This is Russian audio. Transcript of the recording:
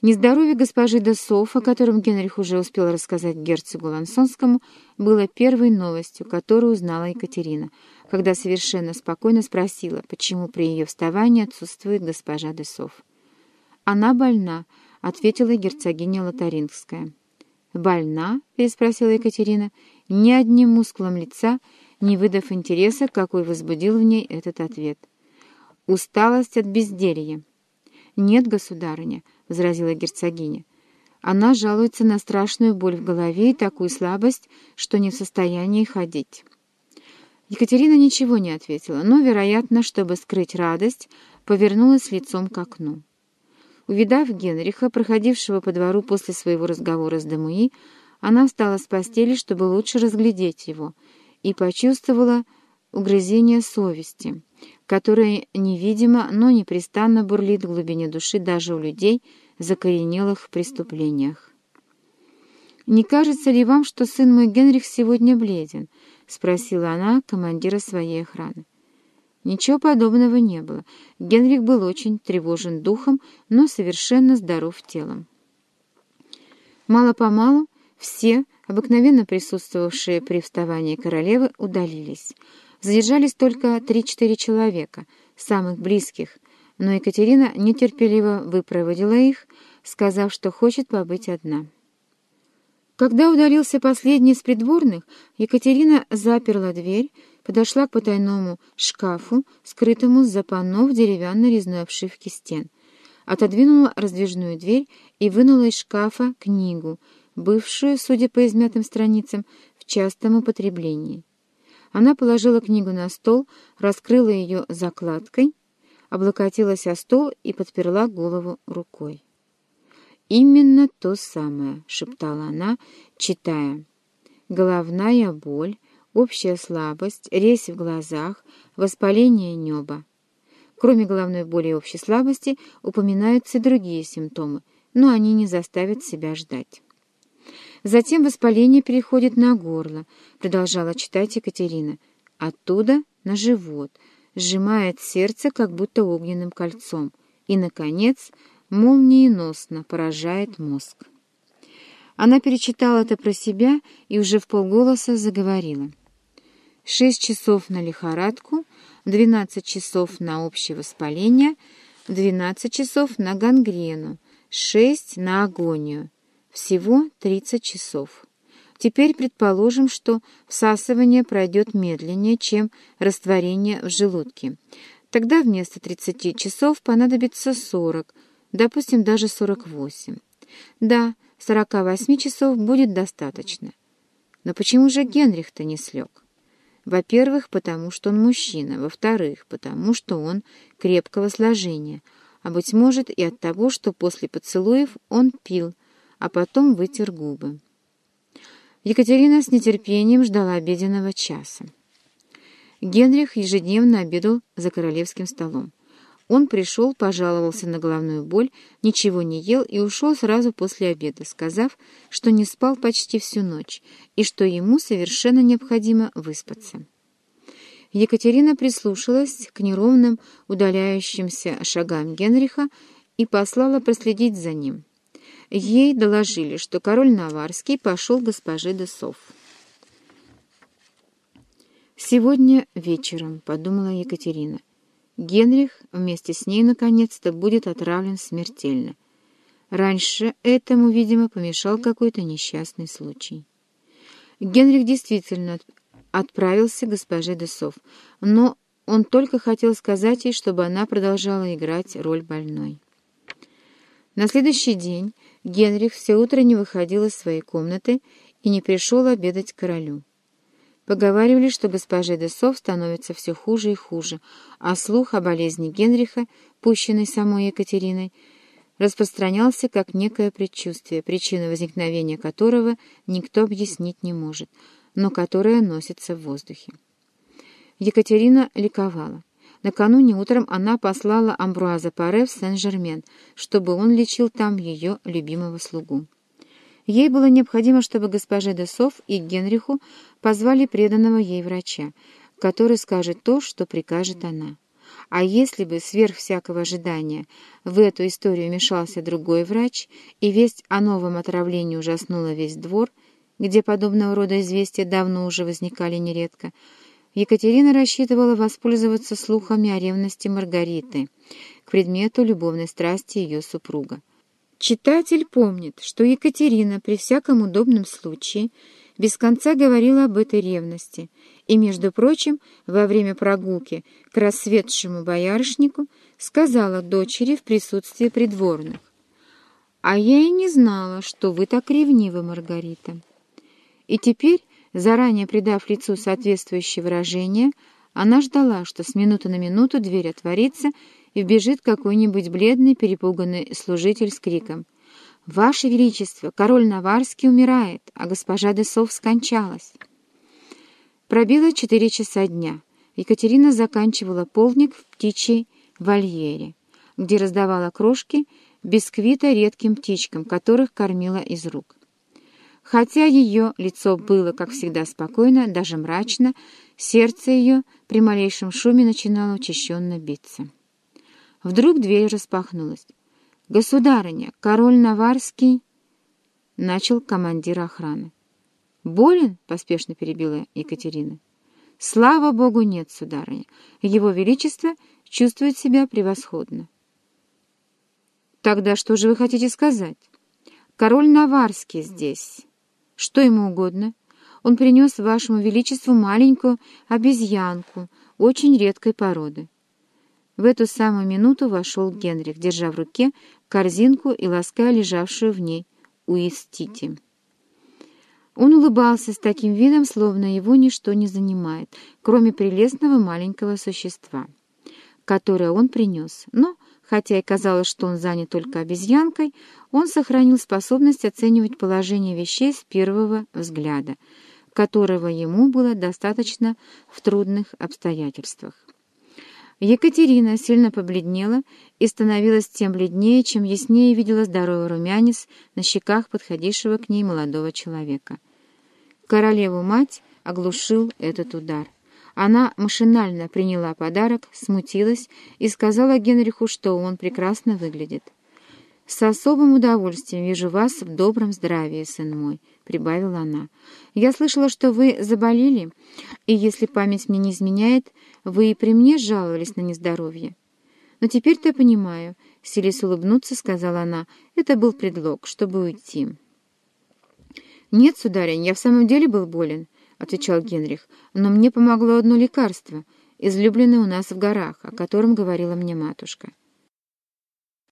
Нездоровье госпожи де Соф, о котором Генрих уже успел рассказать герцогу Лансонскому, было первой новостью, которую узнала Екатерина, когда совершенно спокойно спросила, почему при ее вставании отсутствует госпожа де Соф. «Она больна», — ответила герцогиня Лотарингская. «Больна?» — переспросила Екатерина, ни одним мускулом лица, не выдав интереса, какой возбудил в ней этот ответ. «Усталость от безделья». «Нет, государыня», — возразила герцогиня. «Она жалуется на страшную боль в голове и такую слабость, что не в состоянии ходить». Екатерина ничего не ответила, но, вероятно, чтобы скрыть радость, повернулась лицом к окну. Увидав Генриха, проходившего по двору после своего разговора с Демуи, она встала с постели, чтобы лучше разглядеть его, и почувствовала угрызение совести, которое невидимо, но непрестанно бурлит в глубине души даже у людей, закоренелых в преступлениях. «Не кажется ли вам, что сын мой Генрих сегодня бледен?» — спросила она командира своей охраны. Ничего подобного не было. Генрих был очень тревожен духом, но совершенно здоров телом. Мало-помалу все, обыкновенно присутствовавшие при вставании королевы, удалились. Задержались только три-четыре человека, самых близких, но Екатерина нетерпеливо выпроводила их, сказав, что хочет побыть одна. Когда удалился последний из придворных, Екатерина заперла дверь, подошла к потайному шкафу, скрытому с запанов деревянной резной обшивки стен, отодвинула раздвижную дверь и вынула из шкафа книгу, бывшую, судя по измятым страницам, в частом употреблении. Она положила книгу на стол, раскрыла ее закладкой, облокотилась о стол и подперла голову рукой. «Именно то самое», — шептала она, читая. «Головная боль, общая слабость, резь в глазах, воспаление неба. Кроме головной боли и общей слабости упоминаются другие симптомы, но они не заставят себя ждать. Затем воспаление переходит на горло, продолжала читать Екатерина. Оттуда на живот, сжимает сердце как будто огненным кольцом и, наконец, молниеносно поражает мозг. Она перечитала это про себя и уже в полголоса заговорила. Шесть часов на лихорадку, двенадцать часов на общее воспаление, двенадцать часов на гангрену, шесть на агонию. Всего тридцать часов. Теперь предположим, что всасывание пройдет медленнее, чем растворение в желудке. Тогда вместо 30 часов понадобится 40, допустим, даже 48. Да, 48 часов будет достаточно. Но почему же Генрих-то не слег? Во-первых, потому что он мужчина, во-вторых, потому что он крепкого сложения, а, быть может, и от того, что после поцелуев он пил, а потом вытер губы. Екатерина с нетерпением ждала обеденного часа. Генрих ежедневно обедал за королевским столом. Он пришел, пожаловался на головную боль, ничего не ел и ушел сразу после обеда, сказав, что не спал почти всю ночь и что ему совершенно необходимо выспаться. Екатерина прислушалась к неровным удаляющимся шагам Генриха и послала проследить за ним. Ей доложили, что король Наварский пошел госпоже Десов. «Сегодня вечером», — подумала Екатерина, Генрих вместе с ней наконец-то будет отравлен смертельно. Раньше этому, видимо, помешал какой-то несчастный случай. Генрих действительно отправился к госпоже Десов, но он только хотел сказать ей, чтобы она продолжала играть роль больной. На следующий день Генрих все утро не выходил из своей комнаты и не пришел обедать к королю. Поговаривали, что госпоже Десов становится все хуже и хуже, а слух о болезни Генриха, пущенной самой Екатериной, распространялся как некое предчувствие, причина возникновения которого никто объяснить не может, но которое носится в воздухе. Екатерина ликовала. Накануне утром она послала Амбруаза Паре в Сен-Жермен, чтобы он лечил там ее любимого слугу. Ей было необходимо, чтобы госпоже Десов и Генриху позвали преданного ей врача, который скажет то, что прикажет она. А если бы, сверх всякого ожидания, в эту историю вмешался другой врач, и весть о новом отравлении ужаснула весь двор, где подобного рода известия давно уже возникали нередко, Екатерина рассчитывала воспользоваться слухами о ревности Маргариты к предмету любовной страсти ее супруга. Читатель помнит, что Екатерина при всяком удобном случае без конца говорила об этой ревности, и, между прочим, во время прогулки к рассветшему боярышнику сказала дочери в присутствии придворных. «А я и не знала, что вы так ревнивы, Маргарита». И теперь, заранее придав лицу соответствующее выражение, она ждала, что с минуты на минуту дверь отворится, и вбежит какой-нибудь бледный, перепуганный служитель с криком — «Ваше Величество, король Наварский умирает, а госпожа Десов скончалась». Пробило четыре часа дня. Екатерина заканчивала полдник в птичьей вольере, где раздавала крошки бисквита редким птичкам, которых кормила из рук. Хотя ее лицо было, как всегда, спокойно, даже мрачно, сердце ее при малейшем шуме начинало учащенно биться. Вдруг дверь распахнулась. «Государыня, король Наварский...» — начал командир охраны. «Болен?» — поспешно перебила Екатерина. «Слава Богу, нет, сударыня. Его Величество чувствует себя превосходно». «Тогда что же вы хотите сказать?» «Король Наварский здесь. Что ему угодно? Он принес вашему Величеству маленькую обезьянку очень редкой породы». В эту самую минуту вошел Генрих, держа в руке корзинку и лаская лежавшую в ней уистити. Он улыбался с таким видом, словно его ничто не занимает, кроме прелестного маленького существа, которое он принес. Но, хотя и казалось, что он занят только обезьянкой, он сохранил способность оценивать положение вещей с первого взгляда, которого ему было достаточно в трудных обстоятельствах. Екатерина сильно побледнела и становилась тем бледнее, чем яснее видела здоровый румянец на щеках подходившего к ней молодого человека. Королеву-мать оглушил этот удар. Она машинально приняла подарок, смутилась и сказала Генриху, что он прекрасно выглядит. «С особым удовольствием вижу вас в добром здравии, сын мой», — прибавила она. «Я слышала, что вы заболели, и, если память мне не изменяет, вы и при мне жаловались на нездоровье». «Но теперь-то понимаю», — селись улыбнуться, сказала она. «Это был предлог, чтобы уйти». «Нет, сударень, я в самом деле был болен», — отвечал Генрих. «Но мне помогло одно лекарство, излюбленное у нас в горах, о котором говорила мне матушка».